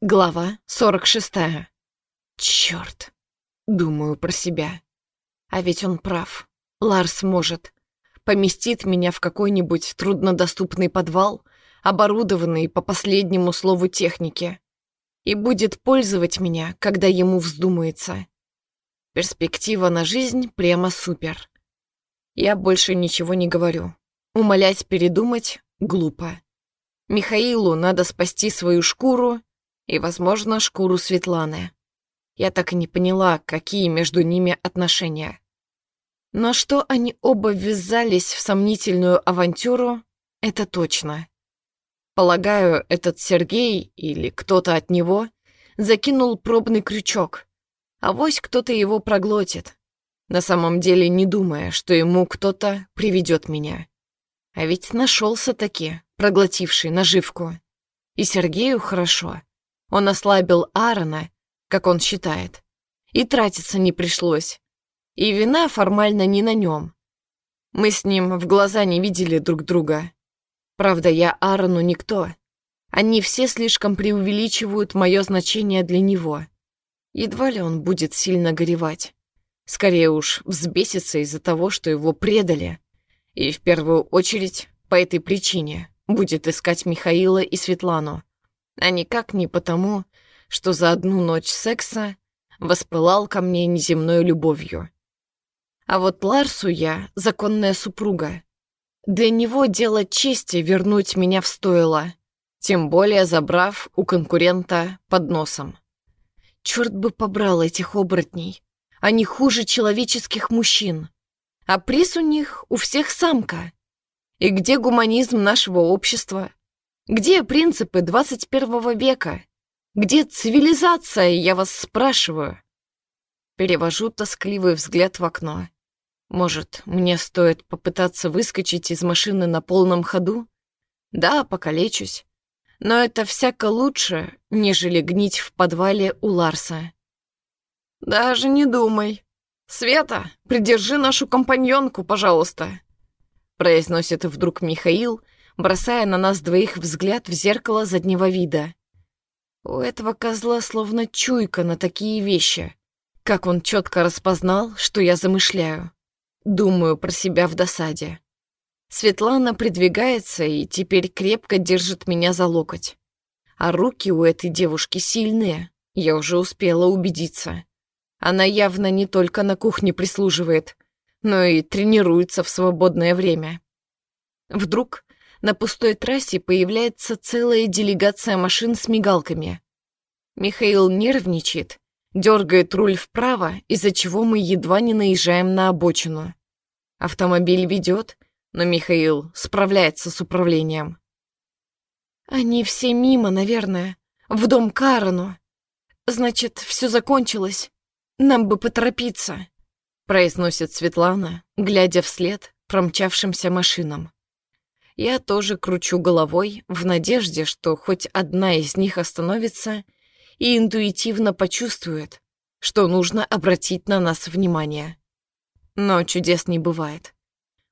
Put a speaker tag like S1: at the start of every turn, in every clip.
S1: Глава 46. Чёрт. Думаю про себя. А ведь он прав. Ларс может. Поместит меня в какой-нибудь труднодоступный подвал, оборудованный по последнему слову техники, и будет пользовать меня, когда ему вздумается. Перспектива на жизнь прямо супер. Я больше ничего не говорю. Умолять передумать глупо. Михаилу надо спасти свою шкуру и, возможно, шкуру Светланы. Я так и не поняла, какие между ними отношения. Но что они оба ввязались в сомнительную авантюру, это точно. Полагаю, этот Сергей или кто-то от него закинул пробный крючок, а вось кто-то его проглотит, на самом деле не думая, что ему кто-то приведет меня. А ведь нашелся таки, проглотивший наживку. И Сергею хорошо. Он ослабил Аарона, как он считает, и тратиться не пришлось. И вина формально не на нем. Мы с ним в глаза не видели друг друга. Правда, я Аарону никто. Они все слишком преувеличивают мое значение для него. Едва ли он будет сильно горевать. Скорее уж взбесится из-за того, что его предали. И в первую очередь по этой причине будет искать Михаила и Светлану а никак не потому, что за одну ночь секса воспылал ко мне неземной любовью. А вот Ларсу я законная супруга. Для него дело чести вернуть меня в стойло, тем более забрав у конкурента под носом. Черт бы побрал этих оборотней. Они хуже человеческих мужчин. А приз у них у всех самка. И где гуманизм нашего общества? Где принципы 21 века? Где цивилизация, я вас спрашиваю? Перевожу тоскливый взгляд в окно. Может, мне стоит попытаться выскочить из машины на полном ходу? Да, покалечусь. Но это всяко лучше, нежели гнить в подвале у Ларса. Даже не думай. Света, придержи нашу компаньонку, пожалуйста. Произносит вдруг Михаил, бросая на нас двоих взгляд в зеркало заднего вида. У этого козла словно чуйка на такие вещи. Как он четко распознал, что я замышляю. Думаю про себя в досаде. Светлана придвигается и теперь крепко держит меня за локоть. А руки у этой девушки сильные, я уже успела убедиться. Она явно не только на кухне прислуживает, но и тренируется в свободное время. Вдруг на пустой трассе появляется целая делегация машин с мигалками. Михаил нервничает, дергает руль вправо, из-за чего мы едва не наезжаем на обочину. Автомобиль ведет, но Михаил справляется с управлением. «Они все мимо, наверное, в дом Карану. Значит, все закончилось. Нам бы поторопиться», — произносит Светлана, глядя вслед промчавшимся машинам. Я тоже кручу головой в надежде, что хоть одна из них остановится и интуитивно почувствует, что нужно обратить на нас внимание. Но чудес не бывает.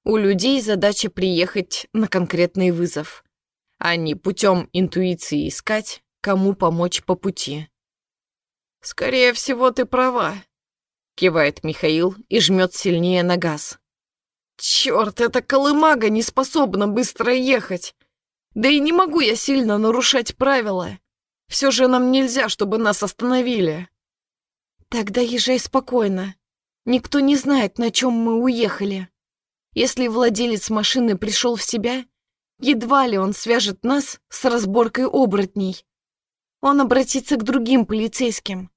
S1: У людей задача приехать на конкретный вызов, а не путем интуиции искать, кому помочь по пути. «Скорее всего, ты права», — кивает Михаил и жмет сильнее на газ. Черт, эта колымага не способна быстро ехать. Да и не могу я сильно нарушать правила. Все же нам нельзя, чтобы нас остановили. Тогда езжай спокойно. Никто не знает, на чем мы уехали. Если владелец машины пришел в себя, едва ли он свяжет нас с разборкой оборотней. Он обратится к другим полицейским.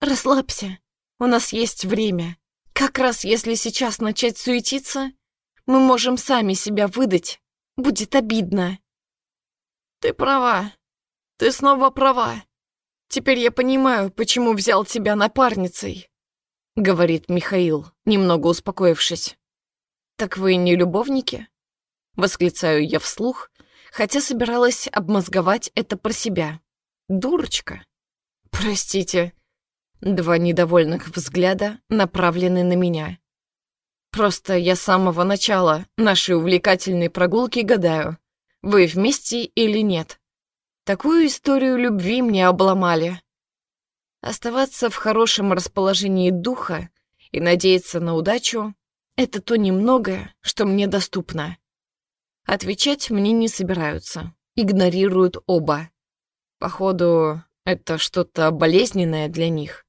S1: Расслабься, у нас есть время. Как раз если сейчас начать суетиться, мы можем сами себя выдать. Будет обидно. Ты права. Ты снова права. Теперь я понимаю, почему взял тебя напарницей, говорит Михаил, немного успокоившись. Так вы не любовники? Восклицаю я вслух, хотя собиралась обмозговать это про себя. Дурочка. Простите, Два недовольных взгляда направлены на меня. Просто я с самого начала нашей увлекательной прогулки гадаю, вы вместе или нет. Такую историю любви мне обломали. Оставаться в хорошем расположении духа и надеяться на удачу — это то немногое, что мне доступно. Отвечать мне не собираются, игнорируют оба. Походу, это что-то болезненное для них.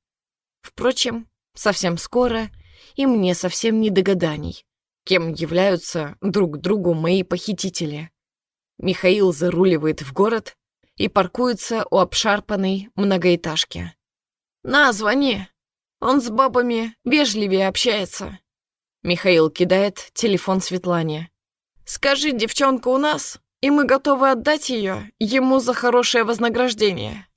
S1: Впрочем, совсем скоро и мне совсем не догаданий, кем являются друг другу мои похитители. Михаил заруливает в город и паркуется у обшарпанной многоэтажки. «На, звони! Он с бабами вежливее общается!» Михаил кидает телефон Светлане. «Скажи, девчонка у нас, и мы готовы отдать ее ему за хорошее вознаграждение».